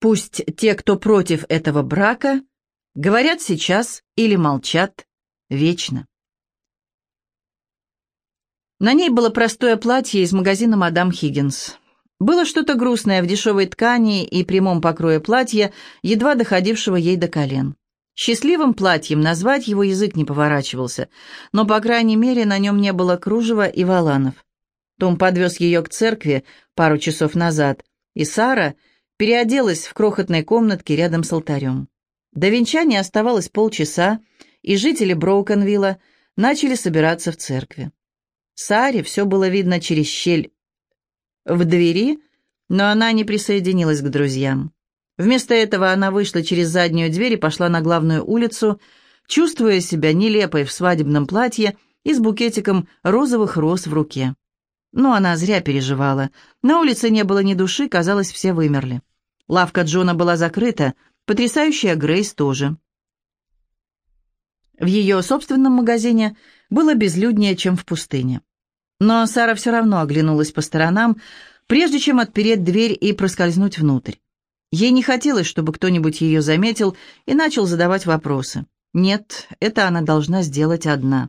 Пусть те, кто против этого брака, говорят сейчас или молчат вечно. На ней было простое платье из магазина «Мадам Хиггинс». Было что-то грустное в дешевой ткани и прямом покрое платья, едва доходившего ей до колен. Счастливым платьем назвать его язык не поворачивался, но, по крайней мере, на нем не было кружева и валанов. Том подвез ее к церкви пару часов назад, и Сара переоделась в крохотной комнатке рядом с алтарем. До венчания оставалось полчаса, и жители Броукенвилла начали собираться в церкви. Саре все было видно через щель в двери, но она не присоединилась к друзьям. Вместо этого она вышла через заднюю дверь и пошла на главную улицу, чувствуя себя нелепой в свадебном платье и с букетиком розовых роз в руке. Но она зря переживала. На улице не было ни души, казалось, все вымерли. Лавка Джона была закрыта, потрясающая Грейс тоже. В ее собственном магазине было безлюднее, чем в пустыне. Но Сара все равно оглянулась по сторонам, прежде чем отпереть дверь и проскользнуть внутрь. Ей не хотелось, чтобы кто-нибудь ее заметил и начал задавать вопросы. Нет, это она должна сделать одна.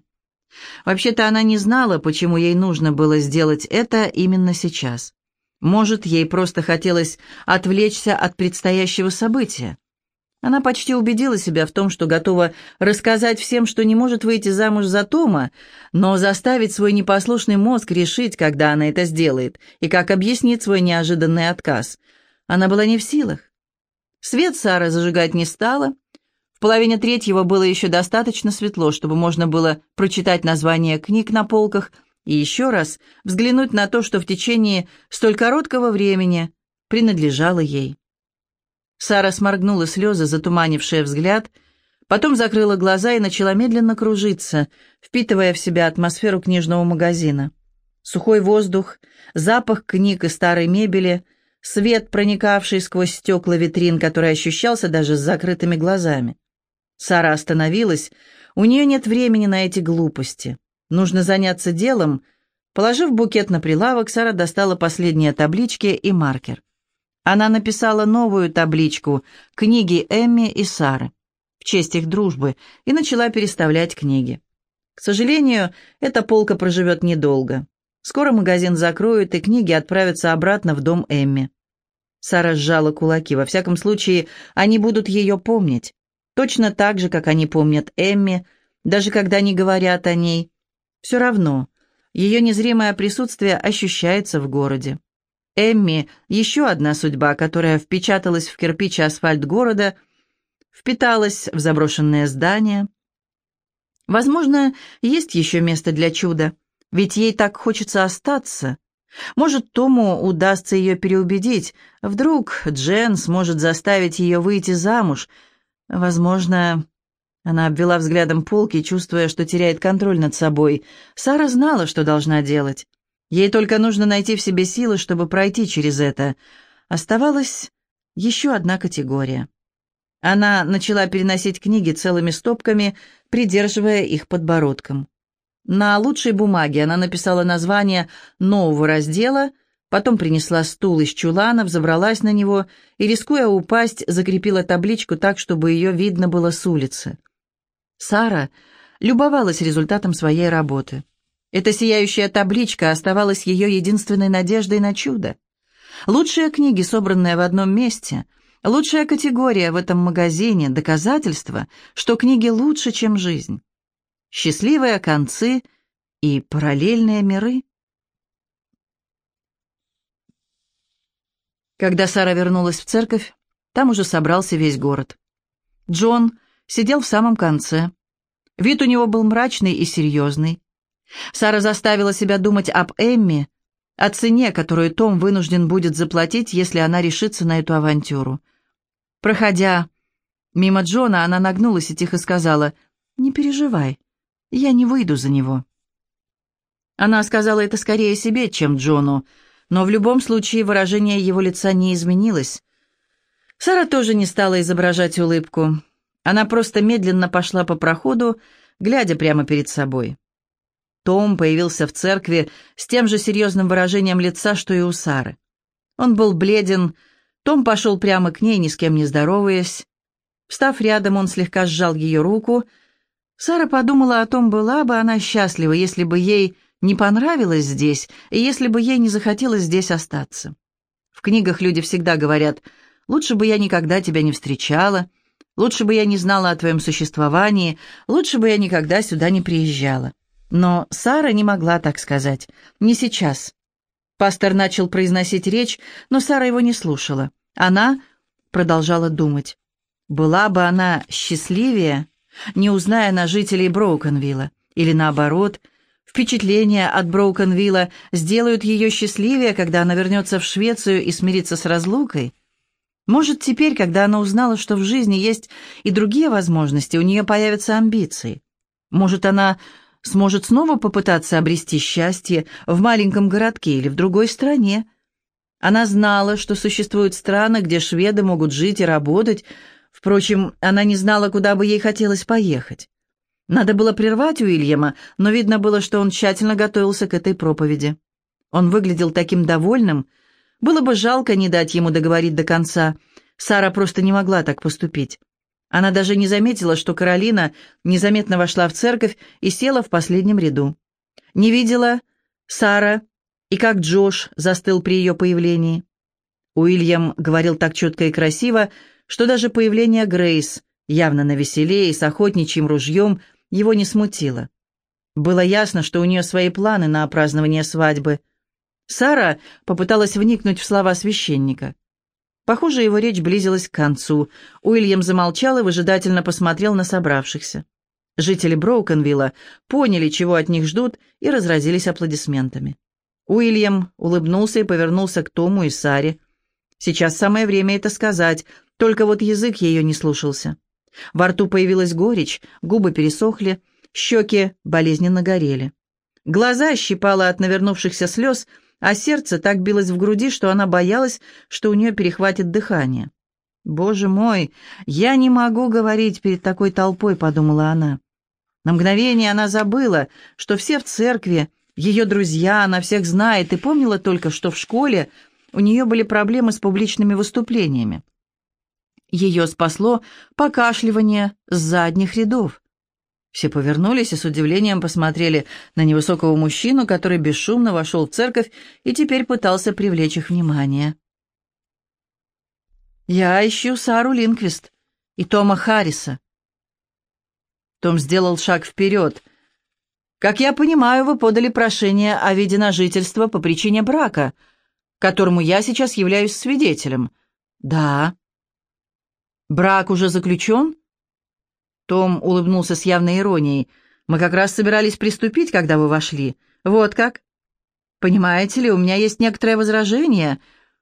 Вообще-то она не знала, почему ей нужно было сделать это именно сейчас. Может, ей просто хотелось отвлечься от предстоящего события. Она почти убедила себя в том, что готова рассказать всем, что не может выйти замуж за Тома, но заставить свой непослушный мозг решить, когда она это сделает, и как объяснить свой неожиданный отказ. Она была не в силах. Свет Сара зажигать не стала. В половине третьего было еще достаточно светло, чтобы можно было прочитать название книг на полках и еще раз взглянуть на то, что в течение столь короткого времени принадлежало ей. Сара сморгнула слезы, затуманившие взгляд, потом закрыла глаза и начала медленно кружиться, впитывая в себя атмосферу книжного магазина. Сухой воздух, запах книг и старой мебели, свет, проникавший сквозь стекла витрин, который ощущался даже с закрытыми глазами. Сара остановилась. У нее нет времени на эти глупости. Нужно заняться делом. Положив букет на прилавок, Сара достала последние таблички и маркер. Она написала новую табличку «Книги Эмми и Сары» в честь их дружбы и начала переставлять книги. К сожалению, эта полка проживет недолго. Скоро магазин закроют, и книги отправятся обратно в дом Эмми. Сара сжала кулаки. Во всяком случае, они будут ее помнить. Точно так же, как они помнят Эмми, даже когда не говорят о ней. Все равно, ее незримое присутствие ощущается в городе. Эмми — еще одна судьба, которая впечаталась в кирпич асфальт города, впиталась в заброшенное здание. Возможно, есть еще место для чуда, ведь ей так хочется остаться. Может, Тому удастся ее переубедить. Вдруг Джен сможет заставить ее выйти замуж. Возможно, она обвела взглядом полки, чувствуя, что теряет контроль над собой. Сара знала, что должна делать. Ей только нужно найти в себе силы, чтобы пройти через это. Оставалась еще одна категория. Она начала переносить книги целыми стопками, придерживая их подбородком. На лучшей бумаге она написала название нового раздела, потом принесла стул из чулана, взобралась на него и, рискуя упасть, закрепила табличку так, чтобы ее видно было с улицы. Сара любовалась результатом своей работы. Эта сияющая табличка оставалась ее единственной надеждой на чудо. Лучшие книги, собранные в одном месте, лучшая категория в этом магазине, доказательство, что книги лучше, чем жизнь. Счастливые концы и параллельные миры. Когда Сара вернулась в церковь, там уже собрался весь город. Джон сидел в самом конце. Вид у него был мрачный и серьезный. Сара заставила себя думать об Эмми, о цене, которую Том вынужден будет заплатить, если она решится на эту авантюру. Проходя мимо Джона, она нагнулась и тихо сказала, «Не переживай, я не выйду за него». Она сказала это скорее себе, чем Джону, но в любом случае выражение его лица не изменилось. Сара тоже не стала изображать улыбку. Она просто медленно пошла по проходу, глядя прямо перед собой. Том появился в церкви с тем же серьезным выражением лица, что и у Сары. Он был бледен, Том пошел прямо к ней, ни с кем не здороваясь. Встав рядом, он слегка сжал ее руку. Сара подумала о том, была бы она счастлива, если бы ей не понравилось здесь, и если бы ей не захотелось здесь остаться. В книгах люди всегда говорят «Лучше бы я никогда тебя не встречала», «Лучше бы я не знала о твоем существовании», «Лучше бы я никогда сюда не приезжала». Но Сара не могла так сказать. Не сейчас. Пастор начал произносить речь, но Сара его не слушала. Она продолжала думать. Была бы она счастливее, не узная на жителей Броукенвилла, или наоборот, впечатления от Броукенвилла сделают ее счастливее, когда она вернется в Швецию и смирится с разлукой. Может, теперь, когда она узнала, что в жизни есть и другие возможности, у нее появятся амбиции. Может, она сможет снова попытаться обрести счастье в маленьком городке или в другой стране. Она знала, что существуют страны, где шведы могут жить и работать, впрочем, она не знала, куда бы ей хотелось поехать. Надо было прервать Уильяма, но видно было, что он тщательно готовился к этой проповеди. Он выглядел таким довольным. Было бы жалко не дать ему договорить до конца. Сара просто не могла так поступить. Она даже не заметила, что Каролина незаметно вошла в церковь и села в последнем ряду. Не видела Сара и как Джош застыл при ее появлении. Уильям говорил так четко и красиво, что даже появление Грейс, явно навеселее и с охотничьим ружьем, его не смутило. Было ясно, что у нее свои планы на празднование свадьбы. Сара попыталась вникнуть в слова священника. Похоже, его речь близилась к концу. Уильям замолчал и выжидательно посмотрел на собравшихся. Жители Броукенвилла поняли, чего от них ждут, и разразились аплодисментами. Уильям улыбнулся и повернулся к Тому и Саре. Сейчас самое время это сказать, только вот язык ее не слушался. Во рту появилась горечь, губы пересохли, щеки болезненно горели. Глаза щипало от навернувшихся слез, а сердце так билось в груди, что она боялась, что у нее перехватит дыхание. «Боже мой, я не могу говорить перед такой толпой», — подумала она. На мгновение она забыла, что все в церкви, ее друзья, она всех знает, и помнила только, что в школе у нее были проблемы с публичными выступлениями. Ее спасло покашливание с задних рядов. Все повернулись и с удивлением посмотрели на невысокого мужчину, который бесшумно вошел в церковь и теперь пытался привлечь их внимание. «Я ищу Сару Линквист и Тома Харриса». Том сделал шаг вперед. «Как я понимаю, вы подали прошение о виде на жительство по причине брака, которому я сейчас являюсь свидетелем». «Да». «Брак уже заключен?» Том улыбнулся с явной иронией. «Мы как раз собирались приступить, когда вы вошли. Вот как?» «Понимаете ли, у меня есть некоторое возражение».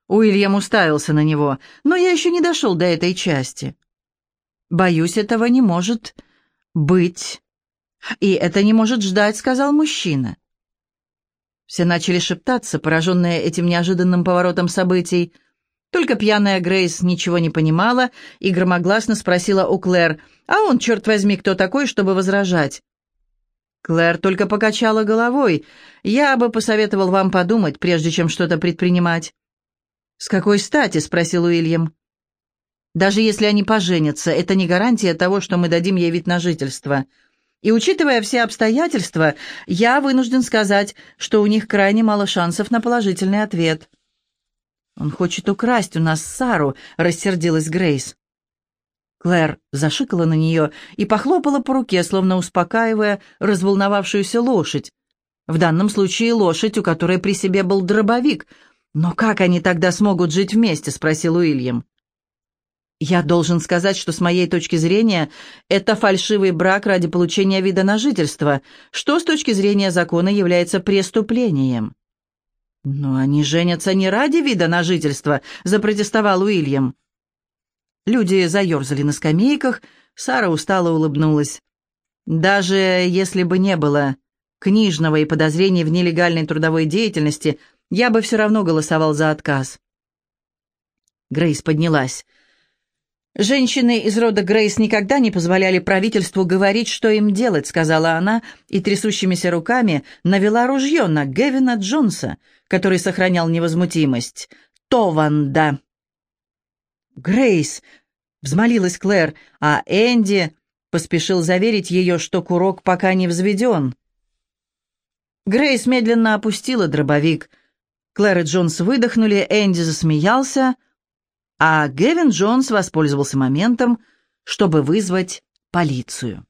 Уильям уставился на него. «Но я еще не дошел до этой части». «Боюсь, этого не может быть». «И это не может ждать», — сказал мужчина. Все начали шептаться, пораженные этим неожиданным поворотом событий. Только пьяная Грейс ничего не понимала и громогласно спросила у Клэр, «А он, черт возьми, кто такой, чтобы возражать?» Клэр только покачала головой. «Я бы посоветовал вам подумать, прежде чем что-то предпринимать». «С какой стати?» — спросил Уильям. «Даже если они поженятся, это не гарантия того, что мы дадим ей вид на жительство. И учитывая все обстоятельства, я вынужден сказать, что у них крайне мало шансов на положительный ответ». «Он хочет украсть у нас Сару», — рассердилась Грейс. Клэр зашикала на нее и похлопала по руке, словно успокаивая разволновавшуюся лошадь. В данном случае лошадь, у которой при себе был дробовик. «Но как они тогда смогут жить вместе?» — спросил Уильям. «Я должен сказать, что с моей точки зрения это фальшивый брак ради получения вида на жительство, что с точки зрения закона является преступлением». «Но они женятся не ради вида на жительство», — запротестовал Уильям. Люди заерзали на скамейках, Сара устало улыбнулась. «Даже если бы не было книжного и подозрений в нелегальной трудовой деятельности, я бы все равно голосовал за отказ». Грейс поднялась. «Женщины из рода Грейс никогда не позволяли правительству говорить, что им делать», сказала она, и трясущимися руками навела ружье на Гевина Джонса, который сохранял невозмутимость. «Тованда!» Грейс!» — взмолилась Клэр, а Энди поспешил заверить ее, что курок пока не взведен. Грейс медленно опустила дробовик. Клэр и Джонс выдохнули, Энди засмеялся, а Гевин Джонс воспользовался моментом, чтобы вызвать полицию.